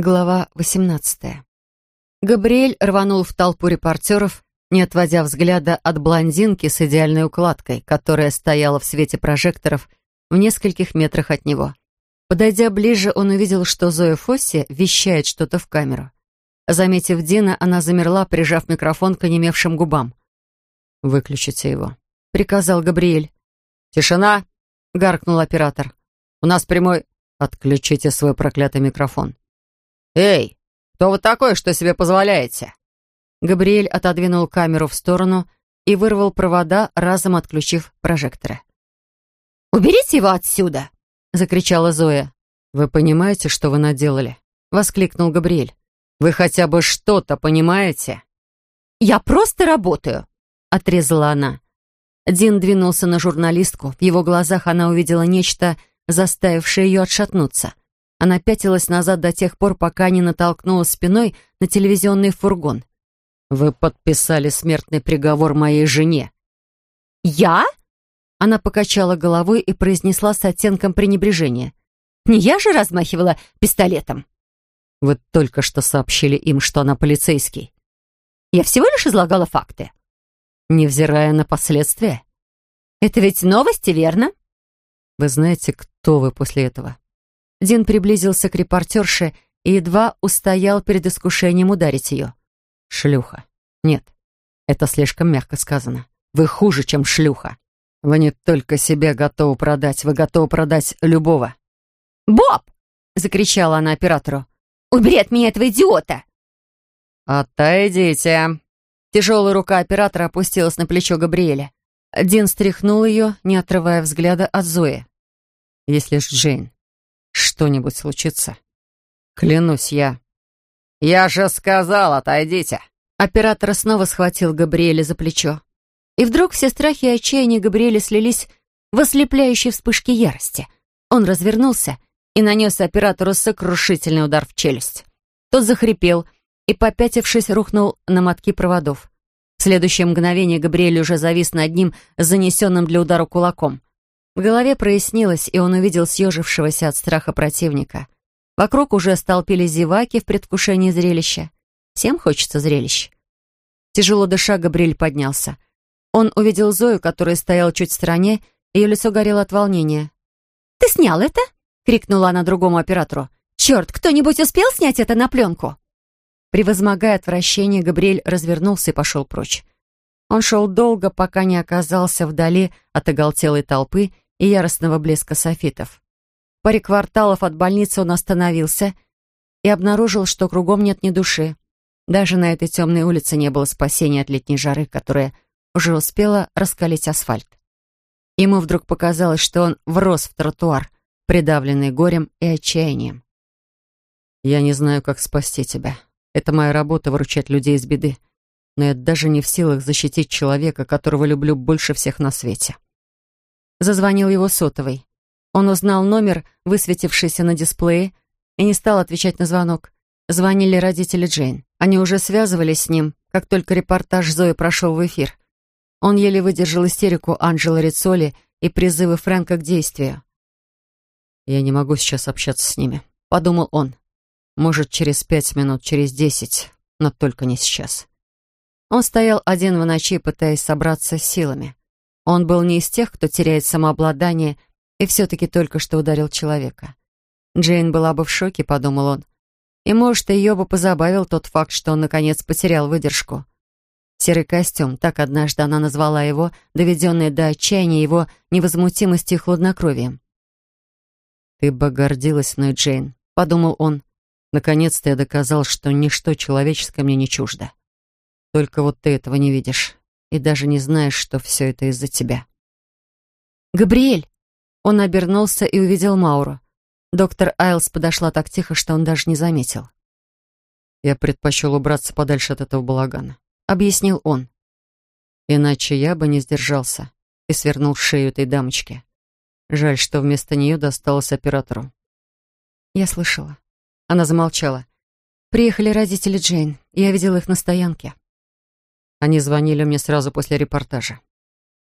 Глава 18. Габриэль рванул в толпу репортеров, не отводя взгляда от блондинки с идеальной укладкой, которая стояла в свете прожекторов в нескольких метрах от него. Подойдя ближе, он увидел, что Зоя Фосси вещает что-то в камеру. Заметив Дина, она замерла, прижав микрофон к онемевшим губам. «Выключите его», — приказал Габриэль. «Тишина!» — гаркнул оператор. «У нас прямой...» «Отключите свой проклятый микрофон», «Эй, кто вы такой, что себе позволяете?» Габриэль отодвинул камеру в сторону и вырвал провода, разом отключив прожекторы. «Уберите его отсюда!» — закричала Зоя. «Вы понимаете, что вы наделали?» — воскликнул Габриэль. «Вы хотя бы что-то понимаете?» «Я просто работаю!» — отрезала она. Дин двинулся на журналистку. В его глазах она увидела нечто, заставившее ее отшатнуться — она пятилась назад до тех пор, пока не натолкнулась спиной на телевизионный фургон. «Вы подписали смертный приговор моей жене». «Я?» Она покачала головой и произнесла с оттенком пренебрежения. «Не я же размахивала пистолетом». «Вы только что сообщили им, что она полицейский». «Я всего лишь излагала факты». «Невзирая на последствия». «Это ведь новости, верно?» «Вы знаете, кто вы после этого?» Дин приблизился к репортерше и едва устоял перед искушением ударить ее. «Шлюха. Нет, это слишком мягко сказано. Вы хуже, чем шлюха. Вы не только себя готовы продать, вы готовы продать любого». «Боб!» — закричала она оператору. «Убери от меня этого идиота!» «Отойдите!» Тяжелая рука оператора опустилась на плечо Габриэля. Дин стряхнул ее, не отрывая взгляда от Зои. «Если ж Джейн что-нибудь случится, клянусь я. Я же сказал, отойдите. Оператор снова схватил Габриэля за плечо. И вдруг все страхи и отчаяние Габриэля слились в ослепляющей вспышке ярости. Он развернулся и нанес оператору сокрушительный удар в челюсть. Тот захрипел и, попятившись, рухнул на мотки проводов. В следующее мгновение Габриэль уже завис над ним занесенным для удара кулаком. В голове прояснилось, и он увидел съежившегося от страха противника. Вокруг уже столпились зеваки в предвкушении зрелища. Всем хочется зрелищ. Тяжело дыша, Габриэль поднялся. Он увидел Зою, которая стояла чуть в стороне, ее лицо горело от волнения. «Ты снял это?» — крикнула она другому оператору. «Черт, кто-нибудь успел снять это на пленку?» Превозмогая отвращение, Габриэль развернулся и пошел прочь. Он шел долго, пока не оказался вдали от оголтелой толпы и яростного блеска софитов. В паре кварталов от больницы он остановился и обнаружил, что кругом нет ни души. Даже на этой темной улице не было спасения от летней жары, которая уже успела раскалить асфальт. Ему вдруг показалось, что он врос в тротуар, придавленный горем и отчаянием. «Я не знаю, как спасти тебя. Это моя работа — выручать людей из беды. Но я даже не в силах защитить человека, которого люблю больше всех на свете». Зазвонил его сотовый. Он узнал номер, высветившийся на дисплее, и не стал отвечать на звонок. Звонили родители Джейн. Они уже связывались с ним, как только репортаж Зои прошел в эфир. Он еле выдержал истерику Анджела Рицоли и призывы Фрэнка к действию. «Я не могу сейчас общаться с ними», — подумал он. «Может, через пять минут, через десять, но только не сейчас». Он стоял один в ночи, пытаясь собраться с силами. Он был не из тех, кто теряет самообладание и все-таки только что ударил человека. Джейн была бы в шоке, подумал он. И, может, ее бы позабавил тот факт, что он, наконец, потерял выдержку. Серый костюм, так однажды она назвала его, доведенный до отчаяния его невозмутимостью и хладнокровием. «Ты бы гордилась мной, Джейн», — подумал он. «Наконец-то я доказал, что ничто человеческое мне не чуждо. Только вот ты этого не видишь и даже не знаешь, что все это из-за тебя. «Габриэль!» Он обернулся и увидел Мауру. Доктор Айлс подошла так тихо, что он даже не заметил. «Я предпочел убраться подальше от этого балагана», — объяснил он. «Иначе я бы не сдержался и свернул шею этой дамочки. Жаль, что вместо нее досталось оператору». Я слышала. Она замолчала. «Приехали родители Джейн. Я видела их на стоянке». Они звонили мне сразу после репортажа.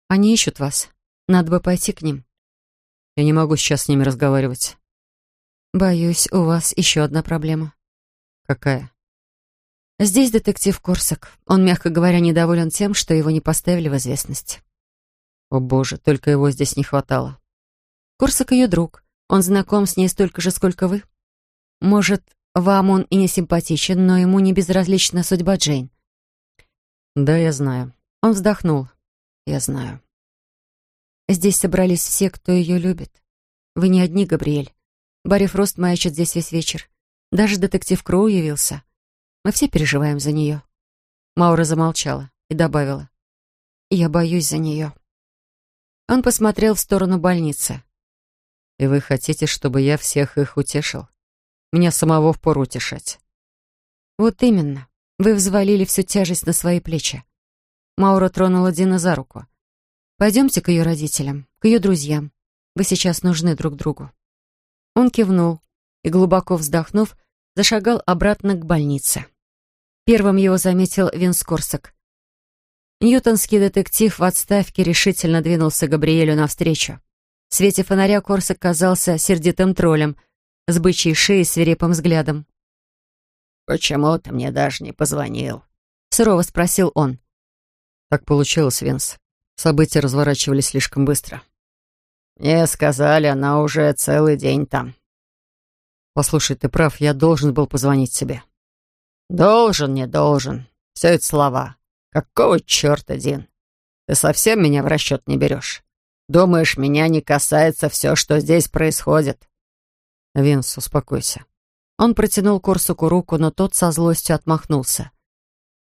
Они ищут вас. Надо бы пойти к ним. Я не могу сейчас с ними разговаривать. Боюсь, у вас еще одна проблема. Какая? Здесь детектив Корсак. Он, мягко говоря, недоволен тем, что его не поставили в известность. О боже, только его здесь не хватало. Корсак ее друг. Он знаком с ней столько же, сколько вы. Может, вам он и не симпатичен, но ему не безразлична судьба Джейн. Да, я знаю. Он вздохнул. Я знаю. Здесь собрались все, кто ее любит. Вы не одни, Габриэль. Барри Фрост маячит здесь весь вечер. Даже детектив Кроу явился. Мы все переживаем за нее. Маура замолчала и добавила. Я боюсь за нее. Он посмотрел в сторону больницы. И вы хотите, чтобы я всех их утешил? Меня самого впору утешать. Вот именно. Вы взвалили всю тяжесть на свои плечи. Маура тронула Дина за руку. Пойдемте к ее родителям, к ее друзьям. Вы сейчас нужны друг другу. Он кивнул и, глубоко вздохнув, зашагал обратно к больнице. Первым его заметил Винс Корсак. Ньютонский детектив в отставке решительно двинулся Габриэлю навстречу. В свете фонаря Корсак казался сердитым троллем, с бычьей шеей свирепым взглядом. «Почему ты мне даже не позвонил?» — сурово спросил он. «Так получилось, Винс. События разворачивались слишком быстро». «Мне сказали, она уже целый день там». «Послушай, ты прав, я должен был позвонить тебе». «Должен, не должен. Все это слова. Какого черта, Дин? Ты совсем меня в расчет не берешь? Думаешь, меня не касается все, что здесь происходит?» «Винс, успокойся». Он протянул Корсуку руку, но тот со злостью отмахнулся.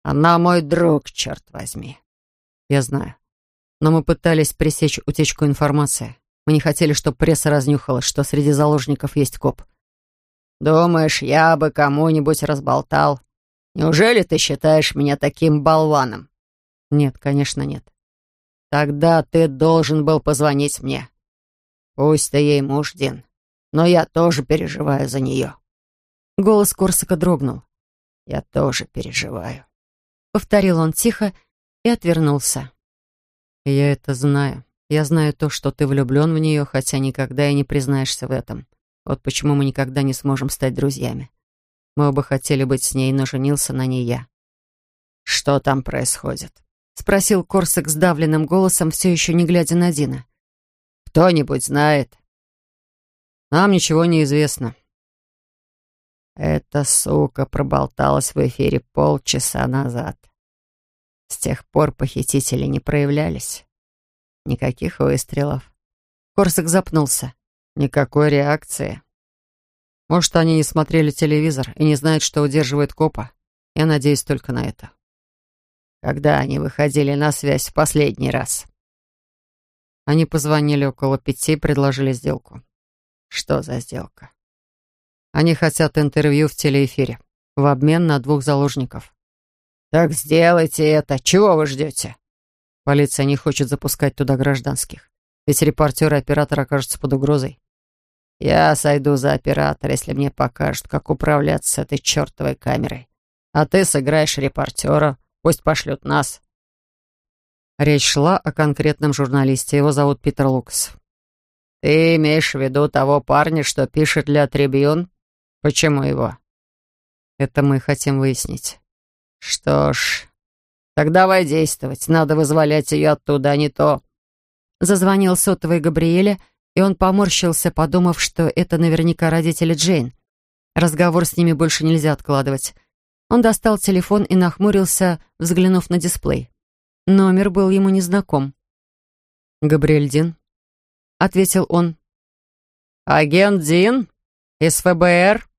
«Она мой друг, черт возьми». «Я знаю. Но мы пытались пресечь утечку информации. Мы не хотели, чтобы пресса разнюхала, что среди заложников есть коп. «Думаешь, я бы кому-нибудь разболтал? Неужели ты считаешь меня таким болваном?» «Нет, конечно, нет». «Тогда ты должен был позвонить мне. Пусть ты ей муж, Дин, но я тоже переживаю за нее». Голос Корсака дрогнул. «Я тоже переживаю», — повторил он тихо и отвернулся. «Я это знаю. Я знаю то, что ты влюблен в нее, хотя никогда и не признаешься в этом. Вот почему мы никогда не сможем стать друзьями. Мы оба хотели быть с ней, но женился на ней я». «Что там происходит?» — спросил Корсак сдавленным голосом, все еще не глядя на Дина. «Кто-нибудь знает?» «Нам ничего не известно». «Эта сука проболталась в эфире полчаса назад. С тех пор похитители не проявлялись. Никаких выстрелов. Корсак запнулся. Никакой реакции. Может, они не смотрели телевизор и не знают, что удерживает копа. Я надеюсь только на это. Когда они выходили на связь в последний раз? Они позвонили около пяти и предложили сделку. Что за сделка? Они хотят интервью в телеэфире в обмен на двух заложников. Так сделайте это. Чего вы ждете? Полиция не хочет запускать туда гражданских. Ведь репортер и оператор окажутся под угрозой. Я сойду за оператора, если мне покажут, как управляться с этой чертовой камерой. А ты сыграешь репортера, пусть пошлют нас. Речь шла о конкретном журналисте. Его зовут Питер Лукас. Ты имеешь в виду того парня, что пишет для Трибьюн? Почему его? Это мы хотим выяснить. Что ж, «Так давай действовать. Надо вызволять ее оттуда, а не то...» Зазвонил сотовый Габриэля, и он поморщился, подумав, что это наверняка родители Джейн. Разговор с ними больше нельзя откладывать. Он достал телефон и нахмурился, взглянув на дисплей. Номер был ему незнаком. «Габриэль Дин», — ответил он. «Агент Дин? Из ФБР?»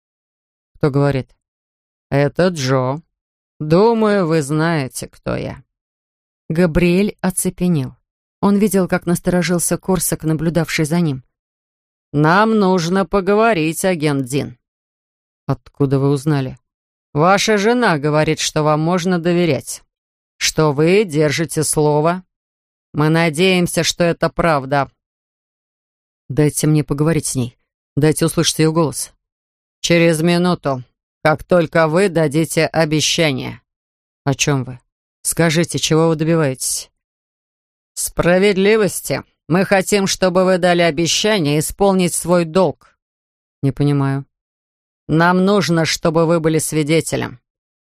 «Кто говорит?» «Это Джо», «Думаю, вы знаете, кто я». Габриэль оцепенел. Он видел, как насторожился Корсак, наблюдавший за ним. «Нам нужно поговорить, агент Дин». «Откуда вы узнали?» «Ваша жена говорит, что вам можно доверять, что вы держите слово. Мы надеемся, что это правда». «Дайте мне поговорить с ней. Дайте услышать ее голос». «Через минуту как только вы дадите обещание». «О чем вы? Скажите, чего вы добиваетесь?» «Справедливости. Мы хотим, чтобы вы дали обещание исполнить свой долг». «Не понимаю». Нам нужно, чтобы вы были свидетелем,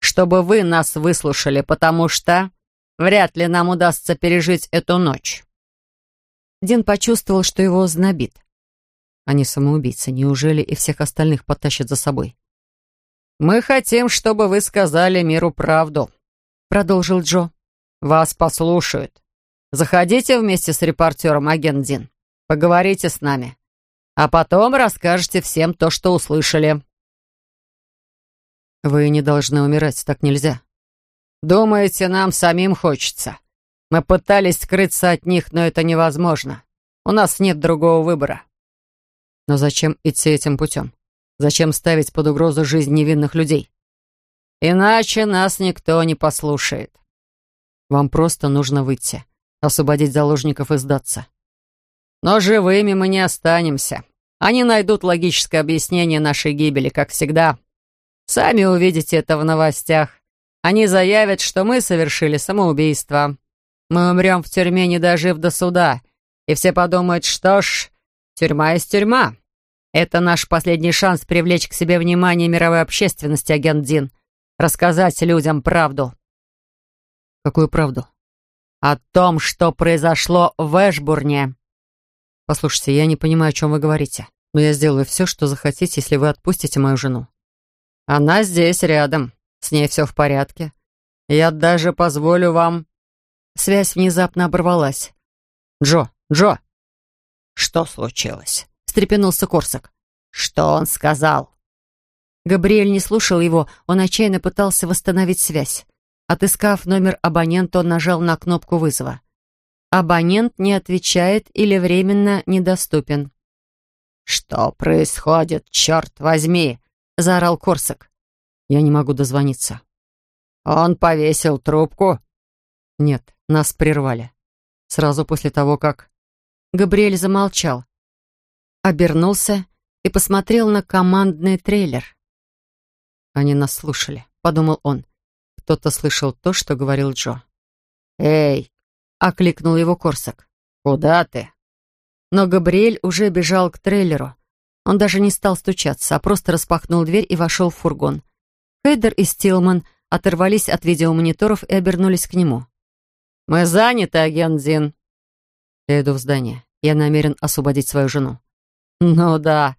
чтобы вы нас выслушали, потому что вряд ли нам удастся пережить эту ночь». Дин почувствовал, что его знобит. Они самоубийцы. Неужели и всех остальных потащат за собой? «Мы хотим, чтобы вы сказали миру правду», — продолжил Джо. «Вас послушают. Заходите вместе с репортером, агент Дин. Поговорите с нами. А потом расскажете всем то, что услышали». «Вы не должны умирать, так нельзя». «Думаете, нам самим хочется? Мы пытались скрыться от них, но это невозможно. У нас нет другого выбора». «Но зачем идти этим путем? Зачем ставить под угрозу жизнь невинных людей?» «Иначе нас никто не послушает». «Вам просто нужно выйти, освободить заложников и сдаться». «Но живыми мы не останемся. Они найдут логическое объяснение нашей гибели, как всегда. Сами увидите это в новостях. Они заявят, что мы совершили самоубийство. Мы умрем в тюрьме, не дожив до суда. И все подумают, что ж, тюрьма есть тюрьма. Это наш последний шанс привлечь к себе внимание мировой общественности, агент Дин. Рассказать людям правду. Какую правду? О том, что произошло в Эшбурне. Послушайте, я не понимаю, о чем вы говорите. Но я сделаю все, что захотите, если вы отпустите мою жену. Она здесь, рядом. С ней все в порядке. Я даже позволю вам...» Связь внезапно оборвалась. «Джо! Джо!» «Что случилось?» — встрепенулся Корсак. «Что он сказал?» Габриэль не слушал его, он отчаянно пытался восстановить связь. Отыскав номер абонента, он нажал на кнопку вызова. Абонент не отвечает или временно недоступен. «Что происходит, черт возьми?» — заорал Корсак. «Я не могу дозвониться». «Он повесил трубку?» «Нет, нас прервали. Сразу после того, как...» Габриэль замолчал, обернулся и посмотрел на командный трейлер. «Они нас слушали», — подумал он. Кто-то слышал то, что говорил Джо. «Эй!» — окликнул его Корсак. «Куда ты?» Но Габриэль уже бежал к трейлеру. Он даже не стал стучаться, а просто распахнул дверь и вошел в фургон. Хейдер и Стилман оторвались от видеомониторов и обернулись к нему. «Мы заняты, агент Зин». «Я иду в здание. Я намерен освободить свою жену». «Ну да».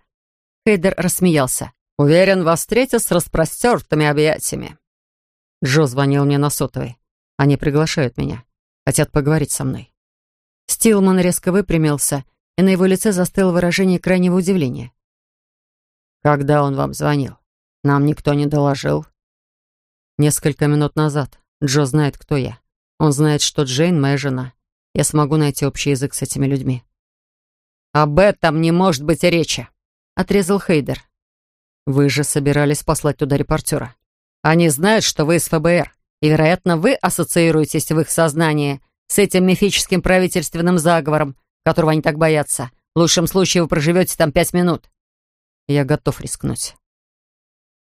Хейдер рассмеялся. «Уверен, вас встретят с распростертыми объятиями». Джо звонил мне на сотовый. Они приглашают меня. Хотят поговорить со мной. Стилман резко выпрямился, и на его лице застыло выражение крайнего удивления. «Когда он вам звонил? Нам никто не доложил». «Несколько минут назад. Джо знает, кто я. Он знает, что Джейн — моя жена. Я смогу найти общий язык с этими людьми». «Об этом не может быть речи», — отрезал Хейдер. «Вы же собирались послать туда репортера. Они знают, что вы из ФБР, и, вероятно, вы ассоциируетесь в их сознании с этим мифическим правительственным заговором, которого они так боятся. В лучшем случае вы проживете там пять минут. Я готов рискнуть.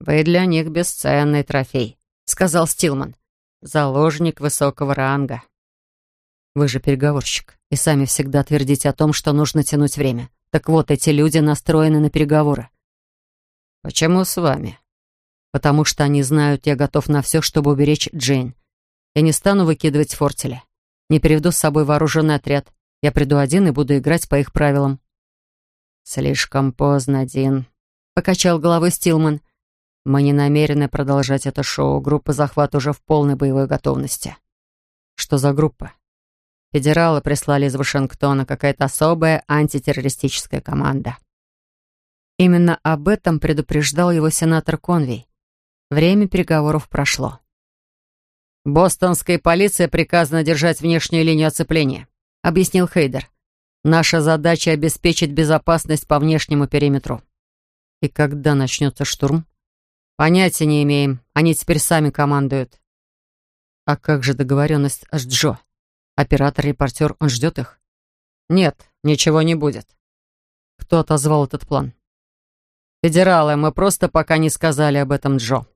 «Вы для них бесценный трофей», — сказал Стилман. «Заложник высокого ранга». «Вы же переговорщик, и сами всегда твердите о том, что нужно тянуть время. Так вот, эти люди настроены на переговоры». «Почему с вами?» «Потому что они знают, я готов на все, чтобы уберечь Джейн. Я не стану выкидывать фортели. Не переведу с собой вооруженный отряд. Я приду один и буду играть по их правилам». «Слишком поздно, Дин», покачал головой Стилман. Мы не намерены продолжать это шоу. Группа захват уже в полной боевой готовности. Что за группа? Федералы прислали из Вашингтона какая-то особая антитеррористическая команда. Именно об этом предупреждал его сенатор Конвей. Время переговоров прошло. «Бостонской полиции приказано держать внешнюю линию оцепления», — объяснил Хейдер. «Наша задача — обеспечить безопасность по внешнему периметру». И когда начнется штурм? Понятия не имеем. Они теперь сами командуют. А как же договоренность с Джо? Оператор, репортер, он ждет их? Нет, ничего не будет. Кто отозвал этот план? Федералы, мы просто пока не сказали об этом Джо.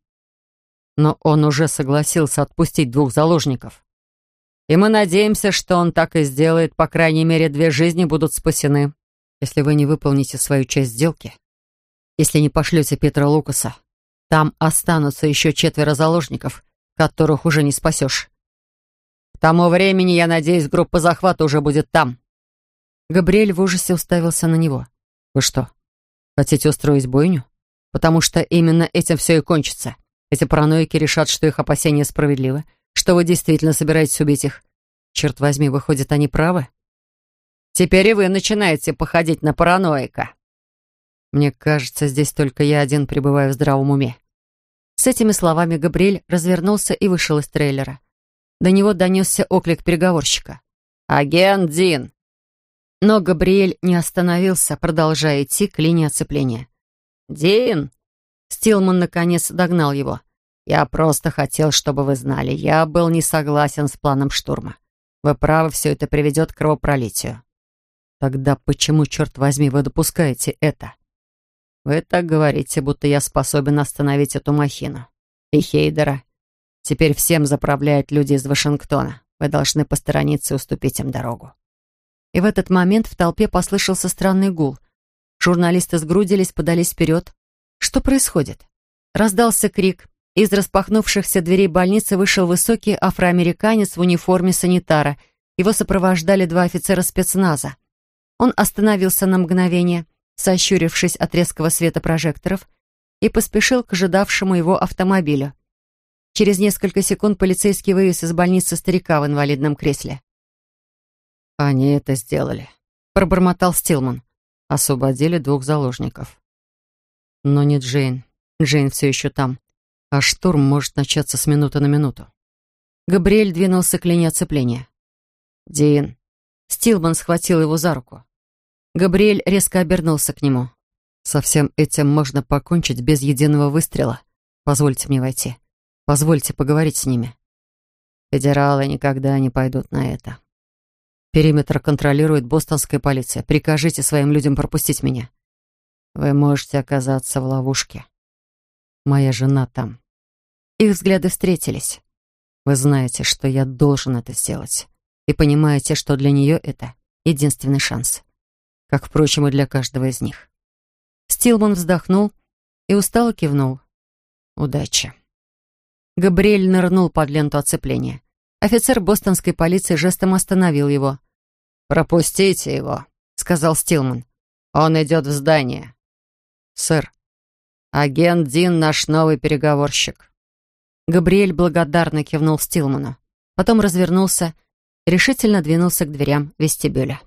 Но он уже согласился отпустить двух заложников. И мы надеемся, что он так и сделает. По крайней мере, две жизни будут спасены. Если вы не выполните свою часть сделки, если не пошлете Петра Лукаса. Там останутся еще четверо заложников, которых уже не спасешь. К тому времени, я надеюсь, группа захвата уже будет там». Габриэль в ужасе уставился на него. «Вы что, хотите устроить бойню? Потому что именно этим все и кончится. Эти параноики решат, что их опасения справедливы, что вы действительно собираетесь убить их. Черт возьми, выходит, они правы?» «Теперь и вы начинаете походить на параноика», мне кажется, здесь только я один пребываю в здравом уме. С этими словами Габриэль развернулся и вышел из трейлера. До него донесся оклик переговорщика. «Агент Дин!» Но Габриэль не остановился, продолжая идти к линии оцепления. «Дин!» Стилман наконец догнал его. «Я просто хотел, чтобы вы знали, я был не согласен с планом штурма. Вы правы, все это приведет к кровопролитию». «Тогда почему, черт возьми, вы допускаете это?» Вы так говорите, будто я способен остановить эту махину. И Хейдера. Теперь всем заправляют люди из Вашингтона. Вы должны посторониться и уступить им дорогу. И в этот момент в толпе послышался странный гул. Журналисты сгрудились, подались вперед. Что происходит? Раздался крик. Из распахнувшихся дверей больницы вышел высокий афроамериканец в униформе санитара. Его сопровождали два офицера спецназа. Он остановился на мгновение, сощурившись от резкого света прожекторов, и поспешил к ожидавшему его автомобилю. Через несколько секунд полицейский вывез из больницы старика в инвалидном кресле. «Они это сделали», — пробормотал Стилман. Освободили двух заложников. Но не Джейн. Джейн все еще там. А штурм может начаться с минуты на минуту. Габриэль двинулся к линии оцепления. «Дин». Стилман схватил его за руку. Габриэль резко обернулся к нему. «Со всем этим можно покончить без единого выстрела. Позвольте мне войти. Позвольте поговорить с ними». Федералы никогда не пойдут на это. Периметр контролирует бостонская полиция. Прикажите своим людям пропустить меня. Вы можете оказаться в ловушке. Моя жена там. Их взгляды встретились. Вы знаете, что я должен это сделать. И понимаете, что для нее это единственный шанс как, впрочем, и для каждого из них. Стилман вздохнул и устало кивнул. «Удачи». Габриэль нырнул под ленту оцепления. Офицер бостонской полиции жестом остановил его. «Пропустите его», — сказал Стилман. «Он идет в здание». «Сэр, агент Дин наш новый переговорщик». Габриэль благодарно кивнул Стилману. Потом развернулся, решительно двинулся к дверям вестибюля.